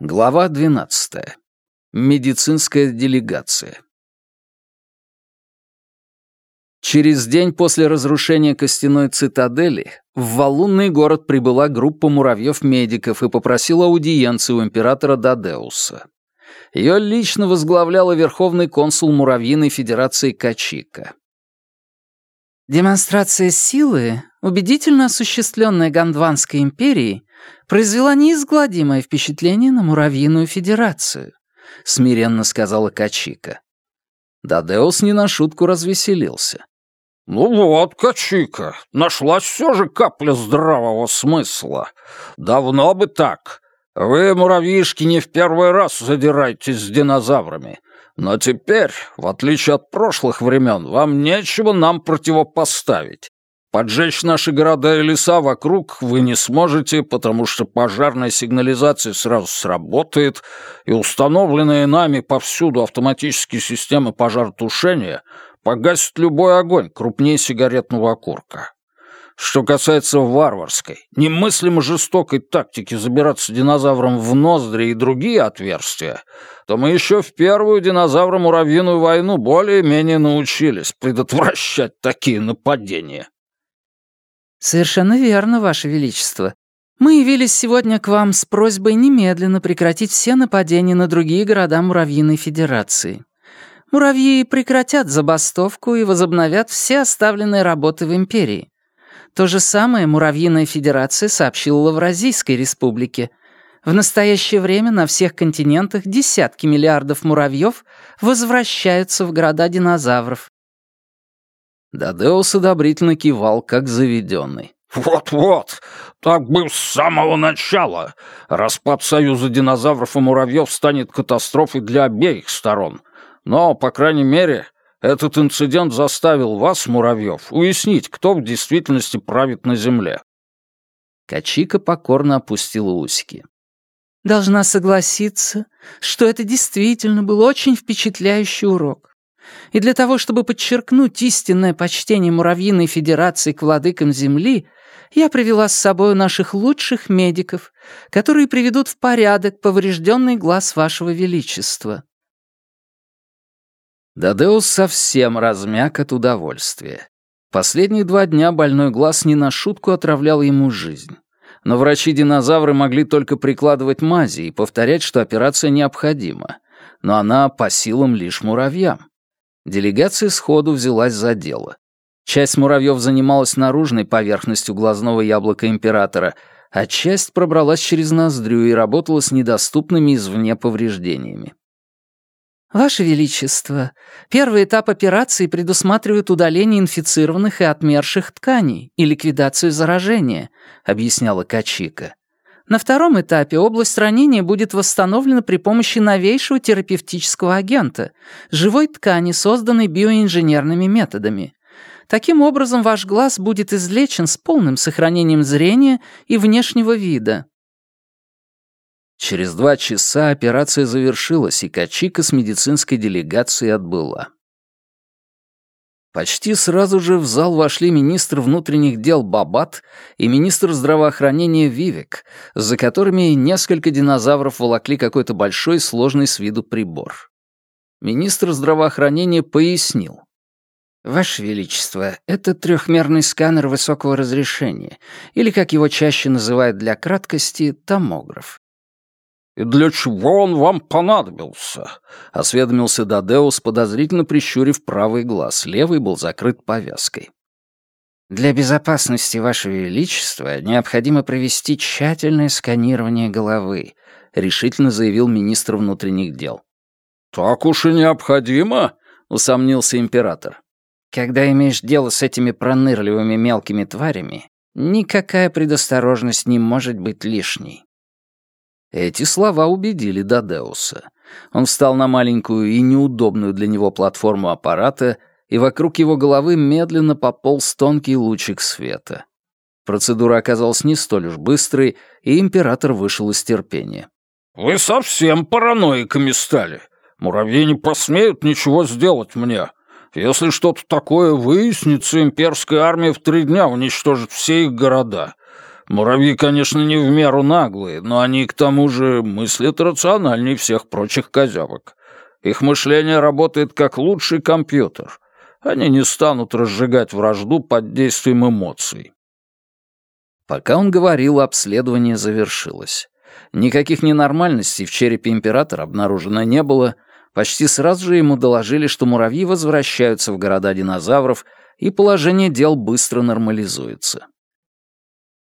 Глава 12. Медицинская делегация. Через день после разрушения костяной цитадели в валунный город прибыла группа муравьев-медиков и попросила аудиенции у императора Дадеуса. Ее лично возглавляла верховный консул Муравьиной Федерации Качика. Демонстрация силы, убедительно осуществленная Гондванской империей, произвела неизгладимое впечатление на Муравьиную Федерацию», — смиренно сказала Качика. Дадеус не на шутку развеселился. «Ну вот, Качика, нашлась все же капля здравого смысла. Давно бы так. Вы, муравьишки, не в первый раз задираетесь с динозаврами. Но теперь, в отличие от прошлых времен, вам нечего нам противопоставить. Поджечь наши города и леса вокруг вы не сможете, потому что пожарная сигнализация сразу сработает, и установленные нами повсюду автоматические системы пожаротушения погасят любой огонь крупнее сигаретного окурка. Что касается варварской, немыслимо жестокой тактики забираться динозаврам в ноздри и другие отверстия, то мы еще в первую динозавро-муравьиную войну более-менее научились предотвращать такие нападения. «Совершенно верно, Ваше Величество. Мы явились сегодня к вам с просьбой немедленно прекратить все нападения на другие города Муравьиной Федерации. Муравьи прекратят забастовку и возобновят все оставленные работы в Империи. То же самое Муравьиная Федерация сообщила Лавразийской Республике. В настоящее время на всех континентах десятки миллиардов муравьев возвращаются в города динозавров. Дадеус одобрительно кивал, как заведенный. «Вот-вот, так бы с самого начала. Распад союза динозавров и муравьев станет катастрофой для обеих сторон. Но, по крайней мере, этот инцидент заставил вас, муравьев, уяснить, кто в действительности правит на Земле». Качика покорно опустила усики. «Должна согласиться, что это действительно был очень впечатляющий урок. И для того, чтобы подчеркнуть истинное почтение Муравьиной Федерации к владыкам Земли, я привела с собой наших лучших медиков, которые приведут в порядок поврежденный глаз Вашего Величества». Дадеус совсем размяк от удовольствия. Последние два дня больной глаз не на шутку отравлял ему жизнь. Но врачи-динозавры могли только прикладывать мази и повторять, что операция необходима. Но она по силам лишь муравьям. Делегация сходу взялась за дело. Часть муравьев занималась наружной поверхностью глазного яблока императора, а часть пробралась через ноздрю и работала с недоступными извне повреждениями. «Ваше Величество, первый этап операции предусматривает удаление инфицированных и отмерших тканей и ликвидацию заражения», — объясняла Качика. На втором этапе область ранения будет восстановлена при помощи новейшего терапевтического агента — живой ткани, созданной биоинженерными методами. Таким образом, ваш глаз будет излечен с полным сохранением зрения и внешнего вида. Через два часа операция завершилась, и Качика с медицинской делегацией отбыла. Почти сразу же в зал вошли министр внутренних дел Бабат и министр здравоохранения Вивек, за которыми несколько динозавров волокли какой-то большой сложный с виду прибор. Министр здравоохранения пояснил. «Ваше Величество, это трехмерный сканер высокого разрешения, или, как его чаще называют для краткости, томограф. «И для чего он вам понадобился?» — осведомился Дадеус, подозрительно прищурив правый глаз. Левый был закрыт повязкой. «Для безопасности, Ваше Величество, необходимо провести тщательное сканирование головы», — решительно заявил министр внутренних дел. «Так уж и необходимо?» — усомнился император. «Когда имеешь дело с этими пронырливыми мелкими тварями, никакая предосторожность не может быть лишней. Эти слова убедили Дадеуса. Он встал на маленькую и неудобную для него платформу аппарата, и вокруг его головы медленно пополз тонкий лучик света. Процедура оказалась не столь уж быстрой, и император вышел из терпения. «Вы совсем параноиками стали. Муравьи не посмеют ничего сделать мне. Если что-то такое выяснится, имперская армия в три дня уничтожит все их города. Муравьи, конечно, не в меру наглые, но они, к тому же, мыслят рациональнее всех прочих козявок. Их мышление работает как лучший компьютер. Они не станут разжигать вражду под действием эмоций. Пока он говорил, обследование завершилось. Никаких ненормальностей в черепе императора обнаружено не было. Почти сразу же ему доложили, что муравьи возвращаются в города динозавров, и положение дел быстро нормализуется.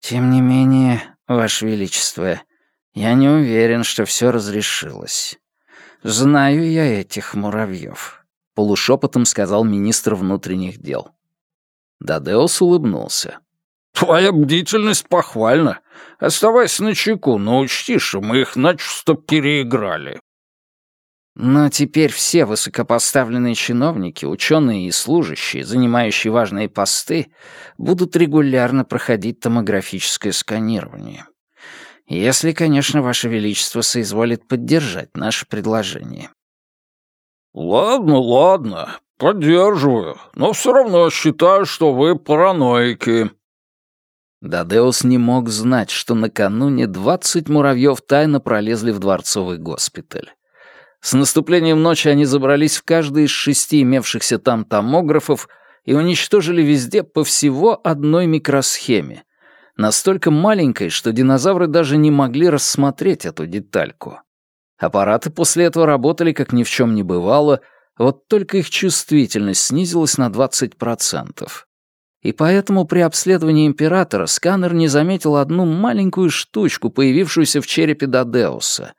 «Тем не менее, Ваше Величество, я не уверен, что все разрешилось. Знаю я этих муравьев», — полушепотом сказал министр внутренних дел. Дадеус улыбнулся. «Твоя бдительность похвальна. Оставайся на чеку, но учти, что мы их начисто переиграли». Но теперь все высокопоставленные чиновники, ученые и служащие, занимающие важные посты, будут регулярно проходить томографическое сканирование. Если, конечно, Ваше Величество соизволит поддержать наше предложение. «Ладно, ладно, поддерживаю, но все равно считаю, что вы параноики», Дадеус не мог знать, что накануне двадцать муравьев тайно пролезли в дворцовый госпиталь. С наступлением ночи они забрались в каждый из шести имевшихся там томографов и уничтожили везде по всего одной микросхеме, настолько маленькой, что динозавры даже не могли рассмотреть эту детальку. Аппараты после этого работали как ни в чем не бывало, вот только их чувствительность снизилась на 20% и поэтому при обследовании императора сканер не заметил одну маленькую штучку, появившуюся в черепе Дадеуса.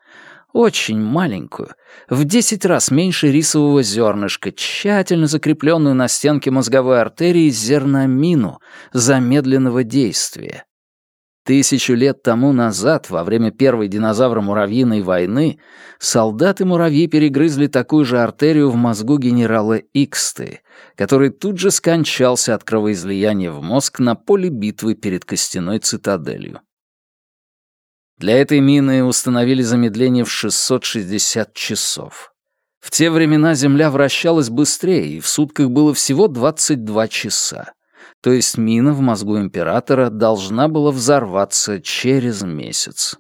Очень маленькую, в десять раз меньше рисового зернышка, тщательно закрепленную на стенке мозговой артерии зерномину замедленного действия. Тысячу лет тому назад, во время первой динозавро-муравьиной войны, солдаты-муравьи перегрызли такую же артерию в мозгу генерала Иксты, который тут же скончался от кровоизлияния в мозг на поле битвы перед костяной цитаделью. Для этой мины установили замедление в 660 часов. В те времена Земля вращалась быстрее, и в сутках было всего 22 часа то есть мина в мозгу императора должна была взорваться через месяц.